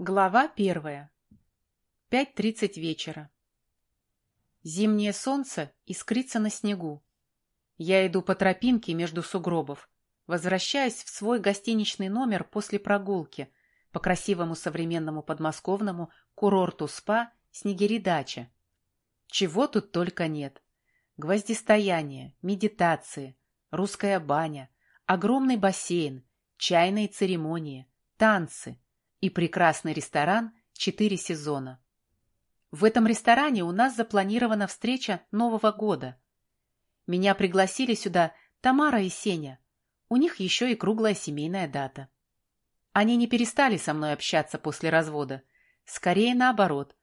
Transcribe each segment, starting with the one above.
Глава первая. Пять тридцать вечера. Зимнее солнце искрится на снегу. Я иду по тропинке между сугробов, возвращаясь в свой гостиничный номер после прогулки по красивому современному подмосковному курорту СПА Снегири-дача. Чего тут только нет. Гвоздистояние, медитации, русская баня, огромный бассейн, чайные церемонии, танцы и прекрасный ресторан «Четыре сезона». В этом ресторане у нас запланирована встреча Нового года. Меня пригласили сюда Тамара и Сеня. У них еще и круглая семейная дата. Они не перестали со мной общаться после развода. Скорее наоборот.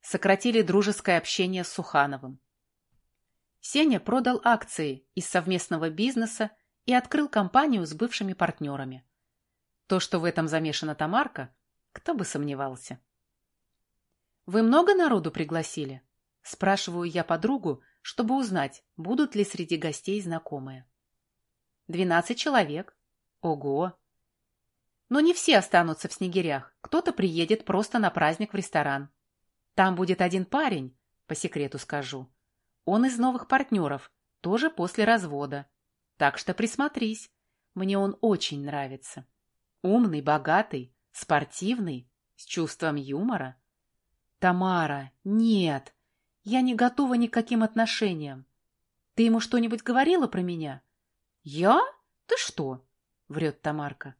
Сократили дружеское общение с Сухановым. Сеня продал акции из совместного бизнеса и открыл компанию с бывшими партнерами. То, что в этом замешана Тамарка, кто бы сомневался. «Вы много народу пригласили?» Спрашиваю я подругу, чтобы узнать, будут ли среди гостей знакомые. «Двенадцать человек. Ого!» Но не все останутся в снегирях. Кто-то приедет просто на праздник в ресторан. Там будет один парень, по секрету скажу. Он из новых партнеров, тоже после развода. Так что присмотрись. Мне он очень нравится. Умный, богатый, спортивный, с чувством юмора. Тамара, нет, я не готова ни к каким отношениям. Ты ему что-нибудь говорила про меня? Я? Ты что? Врет Тамарка.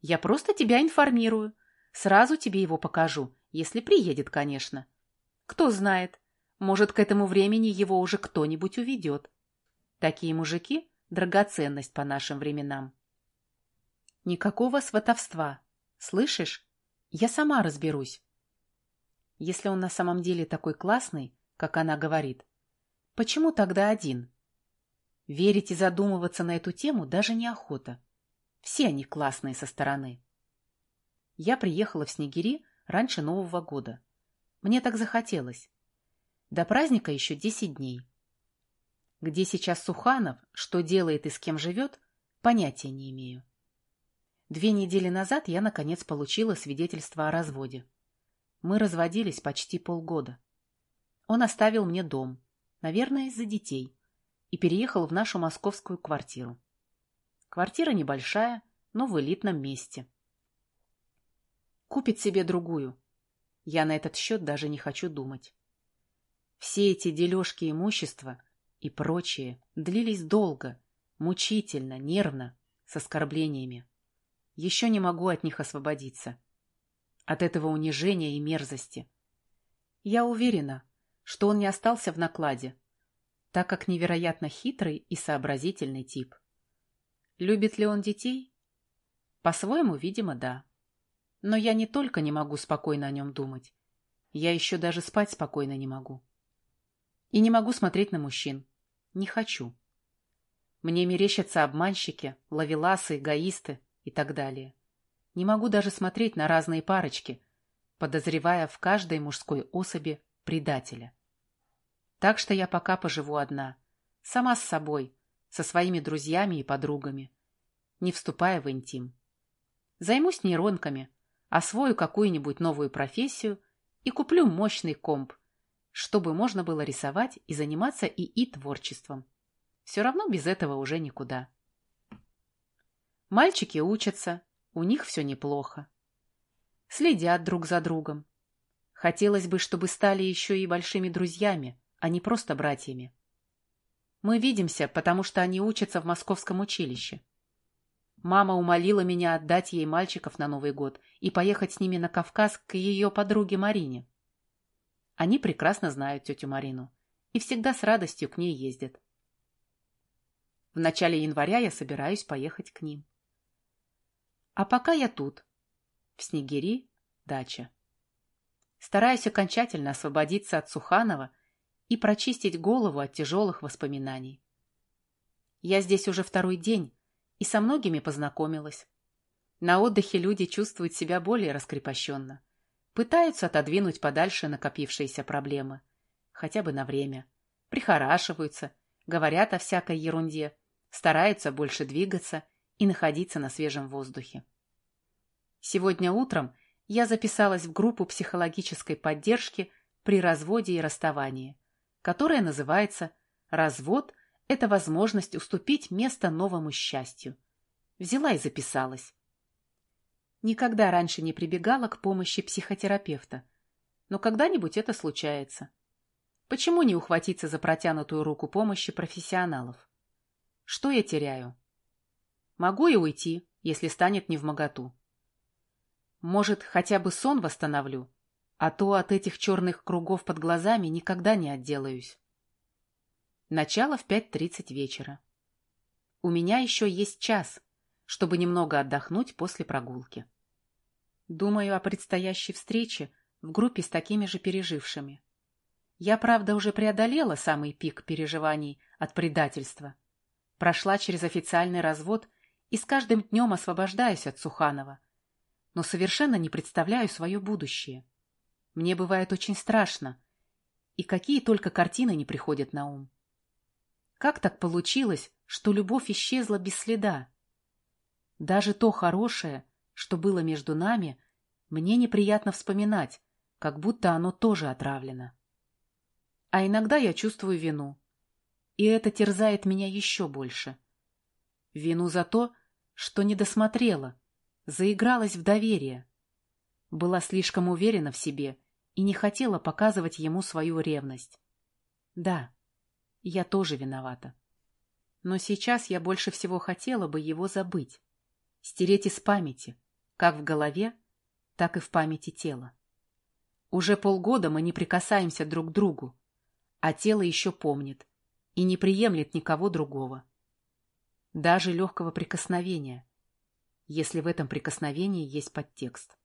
Я просто тебя информирую. Сразу тебе его покажу, если приедет, конечно. Кто знает, может, к этому времени его уже кто-нибудь уведет. Такие мужики — драгоценность по нашим временам. Никакого сватовства. Слышишь? Я сама разберусь. Если он на самом деле такой классный, как она говорит, почему тогда один? Верить и задумываться на эту тему даже неохота. Все они классные со стороны. Я приехала в Снегири раньше Нового года. Мне так захотелось. До праздника еще десять дней. Где сейчас Суханов, что делает и с кем живет, понятия не имею. Две недели назад я, наконец, получила свидетельство о разводе. Мы разводились почти полгода. Он оставил мне дом, наверное, из-за детей, и переехал в нашу московскую квартиру. Квартира небольшая, но в элитном месте. Купит себе другую. Я на этот счет даже не хочу думать. Все эти дележки имущества и прочее длились долго, мучительно, нервно, с оскорблениями. Еще не могу от них освободиться от этого унижения и мерзости. Я уверена, что он не остался в накладе, так как невероятно хитрый и сообразительный тип. Любит ли он детей? По-своему, видимо, да. Но я не только не могу спокойно о нем думать, я еще даже спать спокойно не могу. И не могу смотреть на мужчин. Не хочу. Мне мерещатся обманщики, ловеласы, эгоисты и так далее. Не могу даже смотреть на разные парочки, подозревая в каждой мужской особи предателя. Так что я пока поживу одна, сама с собой, со своими друзьями и подругами, не вступая в интим. Займусь нейронками, освою какую-нибудь новую профессию и куплю мощный комп, чтобы можно было рисовать и заниматься ИИ творчеством. Все равно без этого уже никуда. Мальчики учатся, у них все неплохо. Следят друг за другом. Хотелось бы, чтобы стали еще и большими друзьями, а не просто братьями. Мы видимся, потому что они учатся в московском училище. Мама умолила меня отдать ей мальчиков на Новый год и поехать с ними на Кавказ к ее подруге Марине. Они прекрасно знают тетю Марину и всегда с радостью к ней ездят. В начале января я собираюсь поехать к ним. А пока я тут, в Снегири, дача. Стараюсь окончательно освободиться от Суханова и прочистить голову от тяжелых воспоминаний. Я здесь уже второй день и со многими познакомилась. На отдыхе люди чувствуют себя более раскрепощенно. Пытаются отодвинуть подальше накопившиеся проблемы. Хотя бы на время. Прихорашиваются, говорят о всякой ерунде, стараются больше двигаться и находиться на свежем воздухе. Сегодня утром я записалась в группу психологической поддержки при разводе и расставании, которая называется «Развод – это возможность уступить место новому счастью». Взяла и записалась. Никогда раньше не прибегала к помощи психотерапевта, но когда-нибудь это случается. Почему не ухватиться за протянутую руку помощи профессионалов? Что я теряю? Могу и уйти, если станет невмоготу. Может, хотя бы сон восстановлю, а то от этих черных кругов под глазами никогда не отделаюсь. Начало в 5.30 вечера. У меня еще есть час, чтобы немного отдохнуть после прогулки. Думаю о предстоящей встрече в группе с такими же пережившими. Я, правда, уже преодолела самый пик переживаний от предательства. Прошла через официальный развод и с каждым днем освобождаюсь от Суханова. Но совершенно не представляю свое будущее. Мне бывает очень страшно. И какие только картины не приходят на ум. Как так получилось, что любовь исчезла без следа? Даже то хорошее, что было между нами, мне неприятно вспоминать, как будто оно тоже отравлено. А иногда я чувствую вину. И это терзает меня еще больше. Вину за то, что не досмотрела, заигралась в доверие. Была слишком уверена в себе и не хотела показывать ему свою ревность. Да, я тоже виновата. Но сейчас я больше всего хотела бы его забыть, стереть из памяти, как в голове, так и в памяти тела. Уже полгода мы не прикасаемся друг к другу, а тело еще помнит и не приемлет никого другого. Даже легкого прикосновения, если в этом прикосновении есть подтекст.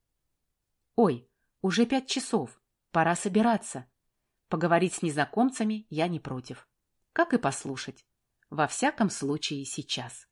Ой, уже пять часов, пора собираться. Поговорить с незнакомцами я не против. Как и послушать. Во всяком случае сейчас.